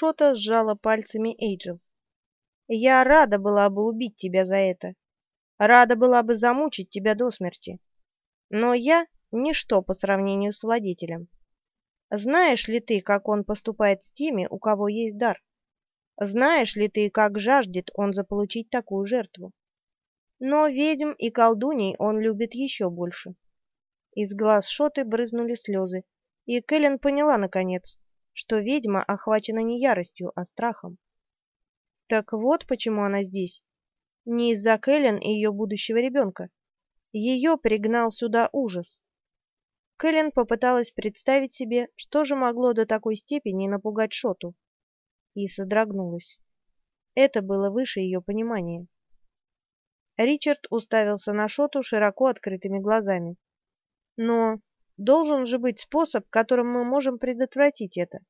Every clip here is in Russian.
Шота сжала пальцами Эйджел. «Я рада была бы убить тебя за это. Рада была бы замучить тебя до смерти. Но я — ничто по сравнению с владетелем. Знаешь ли ты, как он поступает с теми, у кого есть дар? Знаешь ли ты, как жаждет он заполучить такую жертву? Но ведьм и колдуней он любит еще больше. Из глаз Шоты брызнули слезы, и Кэлен поняла, наконец, что ведьма охвачена не яростью, а страхом. Так вот почему она здесь. Не из-за Кэлен и ее будущего ребенка. Ее пригнал сюда ужас. Кэлен попыталась представить себе, что же могло до такой степени напугать Шоту, и содрогнулась. Это было выше ее понимания. Ричард уставился на Шоту широко открытыми глазами. Но должен же быть способ, которым мы можем предотвратить это.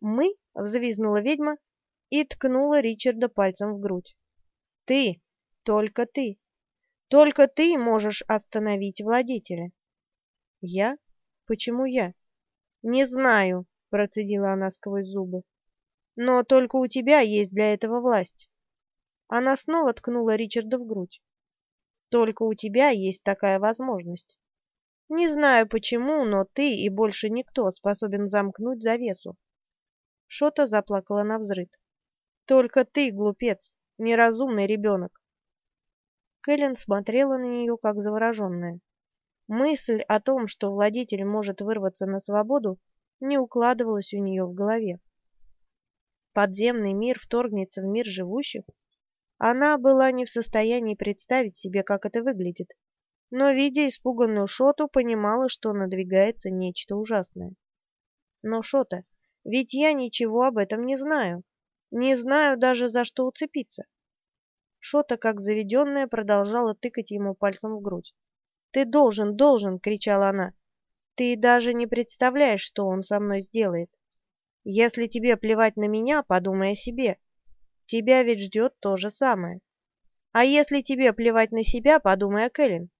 «Мы?» — взвизгнула ведьма и ткнула Ричарда пальцем в грудь. «Ты, только ты, только ты можешь остановить владетеля». «Я? Почему я?» «Не знаю», — процедила она сквозь зубы. «Но только у тебя есть для этого власть». Она снова ткнула Ричарда в грудь. «Только у тебя есть такая возможность. Не знаю почему, но ты и больше никто способен замкнуть завесу». Шота заплакала на взрыд. «Только ты, глупец, неразумный ребенок!» Кэлен смотрела на нее, как завороженная. Мысль о том, что владетель может вырваться на свободу, не укладывалась у нее в голове. Подземный мир вторгнется в мир живущих? Она была не в состоянии представить себе, как это выглядит, но, видя испуганную Шоту, понимала, что надвигается нечто ужасное. Но, Шота, ведь я ничего об этом не знаю. Не знаю даже, за что уцепиться. Шота, как заведенная, продолжала тыкать ему пальцем в грудь. «Ты должен, должен!» — кричала она. «Ты даже не представляешь, что он со мной сделает. Если тебе плевать на меня, подумай о себе. Тебя ведь ждет то же самое. А если тебе плевать на себя, подумай о Кэлен.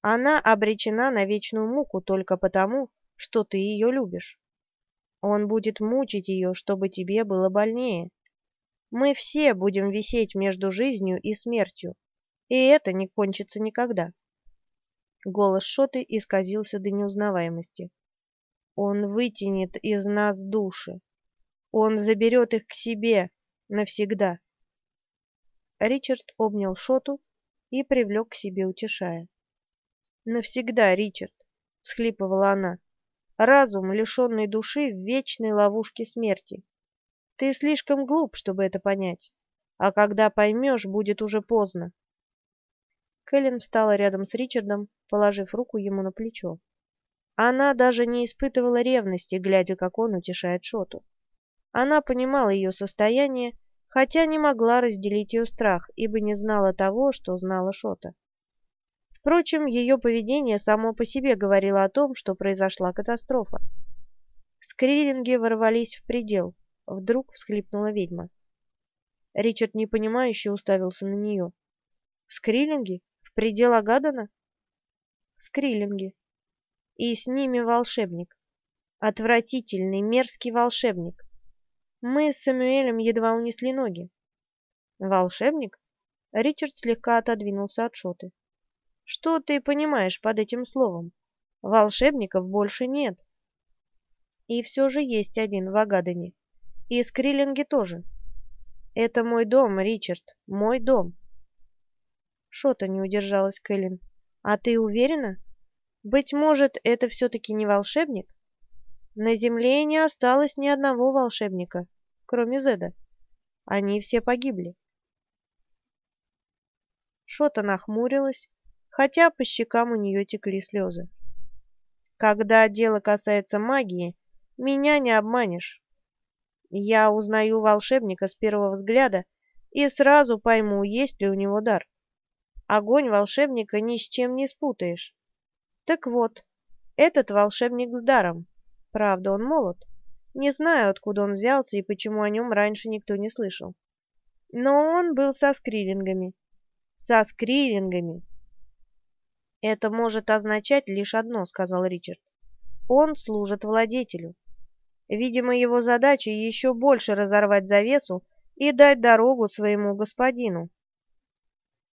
Она обречена на вечную муку только потому, что ты ее любишь. Он будет мучить ее, чтобы тебе было больнее. Мы все будем висеть между жизнью и смертью, и это не кончится никогда. Голос Шоты исказился до неузнаваемости. Он вытянет из нас души. Он заберет их к себе, Навсегда. Ричард обнял Шоту и привлек к себе, утешая. «Навсегда, Ричард!» — всхлипывала она. «Разум, лишенный души, в вечной ловушке смерти. Ты слишком глуп, чтобы это понять. А когда поймешь, будет уже поздно». Кэлен встала рядом с Ричардом, положив руку ему на плечо. Она даже не испытывала ревности, глядя, как он утешает Шоту. Она понимала ее состояние, хотя не могла разделить ее страх, ибо не знала того, что знала Шота. Впрочем, ее поведение само по себе говорило о том, что произошла катастрофа. Скриллинги ворвались в предел. Вдруг всхлипнула ведьма. Ричард непонимающе уставился на нее. «Скриллинги? В предел Агадана?» «Скриллинги. И с ними волшебник. Отвратительный, мерзкий волшебник. Мы с Самуэлем едва унесли ноги. Волшебник? Ричард слегка отодвинулся от Шоты. Что ты понимаешь под этим словом? Волшебников больше нет. И все же есть один в Агадане. И Скриллинги тоже. Это мой дом, Ричард, мой дом. Шота не удержалась Кэлен. А ты уверена? Быть может, это все-таки не волшебник? На земле не осталось ни одного волшебника, кроме Зеда. Они все погибли. Шота нахмурилась, хотя по щекам у нее текли слезы. Когда дело касается магии, меня не обманешь. Я узнаю волшебника с первого взгляда и сразу пойму, есть ли у него дар. Огонь волшебника ни с чем не спутаешь. Так вот, этот волшебник с даром. Правда, он молод. Не знаю, откуда он взялся и почему о нем раньше никто не слышал. Но он был со скриллингами. Со скриллингами. Это может означать лишь одно, сказал Ричард. Он служит владетелю. Видимо, его задача еще больше разорвать завесу и дать дорогу своему господину.